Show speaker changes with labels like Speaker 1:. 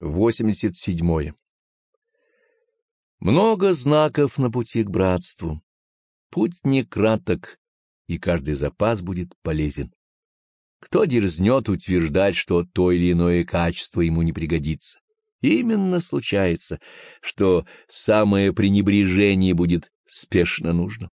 Speaker 1: 87. Много знаков на пути к братству. Путь не краток, и каждый запас будет полезен. Кто дерзнет утверждать, что то или иное качество ему не пригодится? Именно случается, что самое пренебрежение будет спешно нужно.